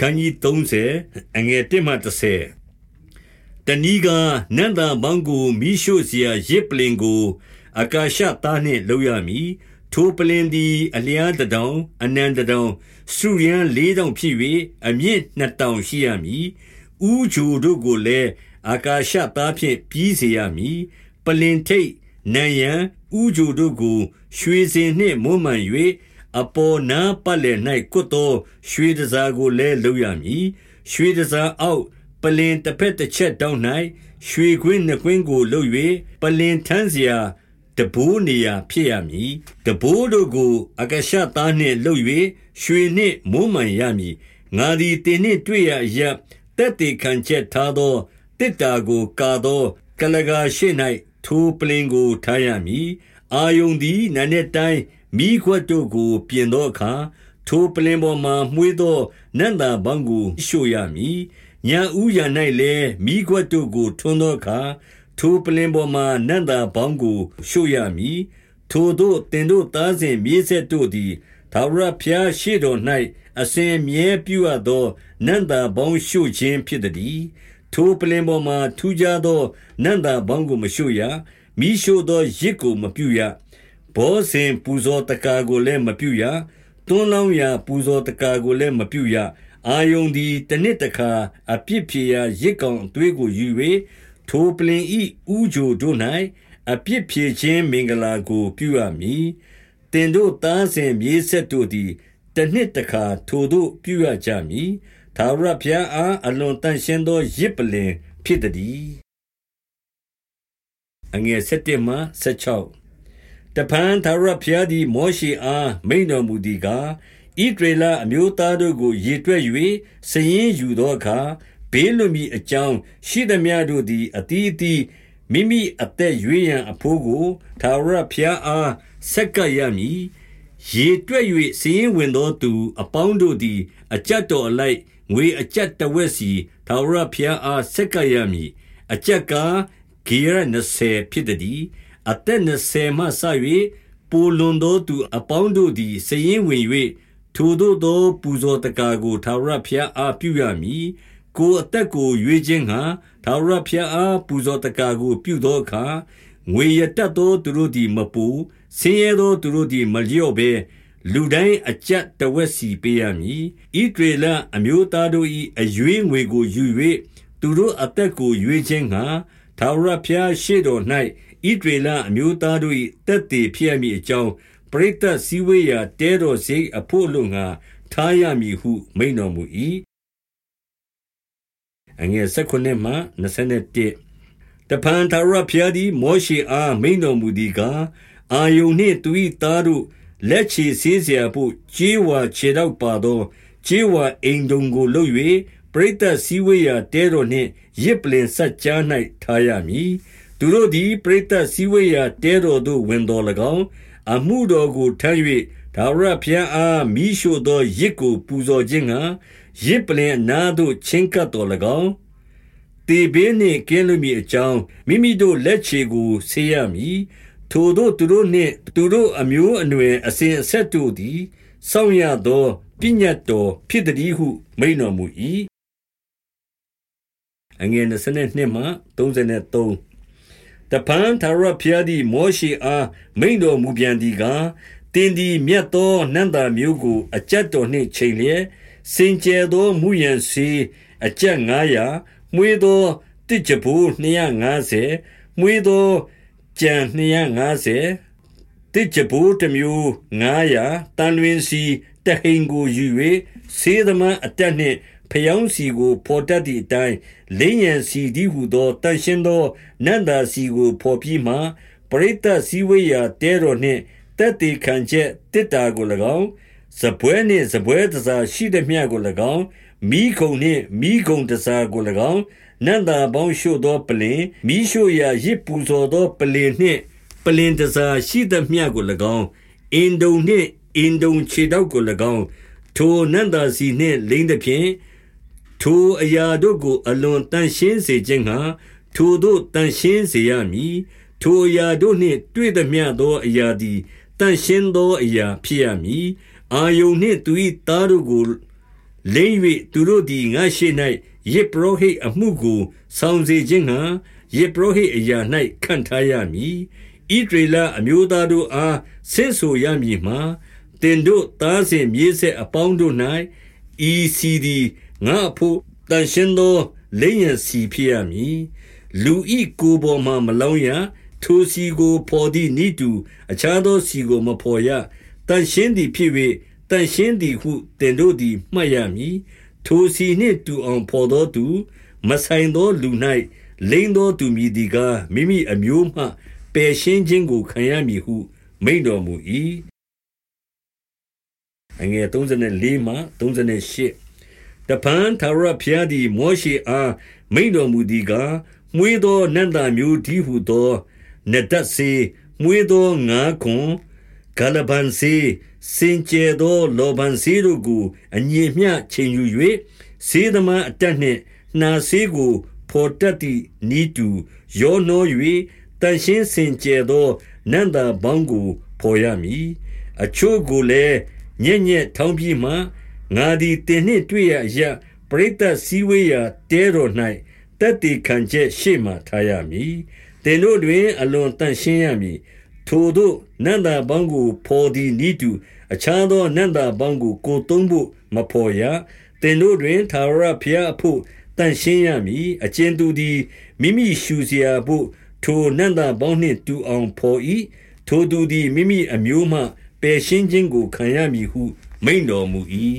ခန်းကြီး30အငယ်1မှ30တဏီကနန္တာဘောင်ကိုမိရှုစရာရစ်ပလင်ကိုအကာရှသားနှင့်လုပ်ရမည်ထိုပလင်သည်အလျားတတောင်အနန္တတောင်စုရန်၄တောင်ဖြစ်၍အမြင့်၂တောင်ရှိရမည်ဥချိုတို့ကိုလည်းအာကာရှသားဖြင့်ပြီးစေရမည်ပလင်ထိတ်နံရန်ဥချိုတို့ကို ရွှေစင်နှင့်မွမ်းမံ၍ အပေါ်နားပတ်လည်၌ကွတ်သော ရွှေတစားကိုလည်းလုပ်ရမည်ရွှေတစားအောက်ပလင်တစ်ဖက်တစ်ချက်တောင်း၌ရွှေခွင်းနှစ်ခွင်းကိုလုပ်၍ပလင်ထန်းစရာတဘိုးနေရာဖြစ်ရမည်တဘိုးတို့ကိုအကရှသားနှင့်လှုပ်၍ရွှေနှင့်မိုးမှန်ရမည်ငါသည်တင်းနှင့်တွေ့ရရတက်တေခံချက်ထားသောတစ်တာကိုကာသောကလကာရှိ၌ထိုပလင်ကိုထားရမည်အာယုန်သည်နနေ့တိုင်း မိခွက်တို့ကို ပြင်သောအခါ ထိုပလင်ပေါ်မှမွှေးသောနန္တာဘောင်းကို ရှို့ရမည်ညံဥရ၌လည်းမိခွက်တို့ကို ထွန်းသောအခါ ထိုပလင်ပေါ်မှနန္တာဘောင်းကို ရှို့ရမည် ထိုတို့တင်တို့သားစဉ်မြေးဆက်တို့သည်သာဝရဖျားရှိတော်၌အစဉ်မြဲပြုအပ်သောနန္တာဘောင်းရှို့ခြင်း ဖြစ်သည်ထိုပလင်ပေါ်မှထူးခြားသောနန္တာဘောင်းကို မရှို့ရမိရှို့သောရစ်ကို မပြုရ ဘောဇင်ပူဇော်တကာကိုလည်းမပြုရတွန်းလောင်းရာပူဇော်တကာကိုလည်းမပြုရအာယုန်သည်တနစ်တခါအပြစ်ဖြေရာရစ်ကောင်အသွေးကိုယူ၍ထိုပလင်ဤဥဂျိုတို့၌အပြစ်ဖြေခြင်းမင်္ဂလာကို ပြုရမည်တင်တို့သားစဉ်မြေးဆက်တို့သည်တနှစ်တခါထိုတို့ပြုရကြမည်သာရဖျားအားအလွန်တန်ရှင်းသောရစ်ပလင်ဖြစ်သည်အငယ်7မှ16တ ဖန်သာရဖျားသည်မောရှေအားမိန်တော်မူသည်ကားဣဒရေလအမျိုးသားတို့ကိုရေတွက်၍စည်ရင်ယူသောအခါဘေးလွန်မီအကြောင်းရှိသမျှတို့သည်အတီးအတီးမိမိအသက်ရွေးရန်အဖိုးကိုသာရဖျားအားဆက်ကပ်ရမည်ရေတွက်၍စည်ရင်ဝင်သောသူအပေါင်းတို့သည်အကြတ်တော်အလိုက်ငွေအကြတ်တဝက်စီသာရဖျားအားဆက်ကပ်ရမည်အကြတ်ကားဂေရ20ဖြစ်သည် အသက်20မှစ၍ပိုလွန်သောသူအပေါင်းတို့သည်စည်ရင်ဝင်၍ထိုတို့သော ပူဇော်တကာကိုသာရဖျားအားပြုရမည်ကိုအသက်ကိုရွေးခြင်းဟာသာရဖျားအားပူဇော်တကာကို ပြုသောအခါငွေရတတ်သောသူတို့သည်မပူဆင်းရဲသောသူတို့သည်မလျော့ဘဲလူတိုင်းအကြက်တဝက်စီပေးရမည်ဤတွေလအမျိုးသားတို့၏အရွေးငွေကိုယူ၍သူတို့အသက်ကိုရွေးခြင်းဟာသာရဖျားရှေ့တော်၌ ဣဒရေလအမျိုးသားတို့၏တက်တည်ဖြစ်မည်အကြောင်းပရိသတ်စည်းဝေးရာတဲတော်စိတ်အဖို့လုံငါထားရမည်ဟု မိန်တော်မူ၏အငယ်16မှ21တပန်သာရဖျားသည်မောရှေအားမိန်တော်မူသည်ကားအာယုန်နှင့်သူ၏သားတို့လက်ချေဆေးเสียဖို့ခြေဝါခြေတော့ပါသောခြေဝါအိမ်တုံကိုလုပ်၍ပရိသတ်စည်းဝေးရာတဲတော်နှင့်ရစ်ပလင်ဆက်ကြား၌ထားရမည် သူတို့သည်ပရိသတ်စည်းဝေးရာတဲတော်သို့ဝင်တော်၎င်းအမှုတော်ကိုထမ်း၍ဒါဝရဘုရားအားမိရှို့သောရစ်ကိုပူဇော်ခြင်းကရစ်ပလင်အနာသို့ချင်းကပ်တော်၎င်းတေဘေးနှင့်ကင်းလွတ်မည်အကြောင်းမိမိတို့လက်ခြေကိုဆေးရမည်ထိုတို့သူတို့နှင့်သူတို့အမျိုးအနွယ်အစဉ်အဆက်တို့သည်စောင့်ရသောပညတ်တော်ဖြစ်သည်ဟု မိန်တော်မူ၏အငယ်22မှ33 တပန်သာရဖျားသည်မောရှေအားမိန်တော်မူပြန်သည်ကားတင်းဒီမြတ်သောနန္တာမျိုးကို အကြက်တော်နှင့်ချိန်လျက်စင်ကြယ်သောမူရန်စီအကြက်900မွေးသောတစ်ကြဘူး250မွေးသောကြံ250တစ်ကြဘူးတစ်မျိုး900တန်လွင်စီတဟိန်ကိုယူ၍စေးသမားအတက်နှင့် ဖျောင်းစီကိုဖော်တတ်သည့်အတိုင်းလိမ့်ရန်စီသည်ဟုသောတန်ရှင်းသောနန္တာစီကိုဖော်ပြီးမှပရိသတ်စည်းဝေးရာတဲတော်နှင့်တက်တေခံချက်တစ်တာကို၎င်းစပွဲနှင့်စပွဲတစားရှိသည်မြကို၎င်းမိခုံနှင့်မိခုံတစားကို၎င်းနန္တာပေါင်းရှို့သောပလင်မိရှို့ရာရစ်ပူဇော်သောပလင်နှင့်ပလင်တစားရှိသည်မြကို၎င်းအင်ဒုံနှင့်အင်ဒုံခြေတောက်ကို၎င်းထိုနန္တာစီနှင့်လိမ့်သည်ဖြင့် ထိုအရာတို့ကို အလွန်တန်ရှင်းစေခြင်းငှါထိုသို့တန်ရှင်းစေရမည်။ထိုအရာတို့နှင့် တွေ့သမျှသောအရာသည် သန့်ရှင်းသောအရာဖြစ်ရမည်။အာရုန်နှင့်သူ၏သားတို့ကို လိမ့်၍သူတို့သည် ငါရှိ၌ယေပရောဟိတ်အမှုကို ဆောင်စေခြင်းဟံယေပရောဟိတ်အရာ၌ခံထားရမည်ဣဒရေလအမျိုးသားတို့အား ဆင့်ဆိုရမည်မှာတင်တို့သားစဉ်မြေးဆက်အပေါင်းတို့၌ဤစီသည် ငါအဖို့တန်ရှင်သောလိမ့်ရန်စီဖြစ်ရမည်လူဤကိုယ်ပေါ်မှမလောင်းရထိုစီကိုဖော်သည့်နိတူအခြားသောစီကိုမဖော်ရတန်ရှင်းသည်ဖြစ်၍တန်ရှင်းသည်ဟုတင်တို့သည်မှတ်ရမည်ထိုစီနှင့်တူအောင်ဖော်သောသူ မဆိုင်သောလူ၌လိမ့်သောသူမည်ဒီကားမိမိအမျိုးမှပယ်ရှင်းခြင်းကိုခံရမည်ဟု မိန့်တော်မူ၏အငယ်34မှ38 တပန်သာရဖျားသည်မောရှိအားမိန့်တော်မူသည်ကားမွေးသောနန္တာမျိုးဒီဟုသောနဒတ်စေမွေးသောငါးခွန်ဂလဘန်စေစင်ကြဲသောလောဘန်စေတို့ကိုအငြိမျှချိန်ယူ၍စေသမားအတက်နှင့်နှာစေးကိုဖော်တတ်သည့်ဤတူရောနှော၍တန်ရှင်းစင်ကြဲသောနန္တာဘောင်းကိုဖော်ရမည်အချို့ကိုလည်းညက်ညက်ထောင်းပြီးမှ ငါသည်တင်နှင့်တွေ့ရရပရိသတ်စည်းဝေးရာတဲတော်၌တက်တည်ခံချက်ရှေ့မှထားရမည်တင်တို့တွင် အလွန်တန်ရှင်းရမည်ထိုတို့နန္တာဘောင်းကိုဖော်သည်ဤတူအခြားသောနန္တာဘောင်းကိုကိုသုံးဖို့မဖော်ရတင်တို့တွင်သာရဖျားအဖို့တန်ရှင်းရမည်အကျဉ်သူသည်မိမိရှူเสียဖို့ထိုနန္တာဘောင်းနှင့်တူအောင်ဖော်၏ထိုသူသည်မိမိအမျိုးမှပယ်ရှင်းခြင်းကိုခံရမည်ဟု မိန့်တော်မူ၏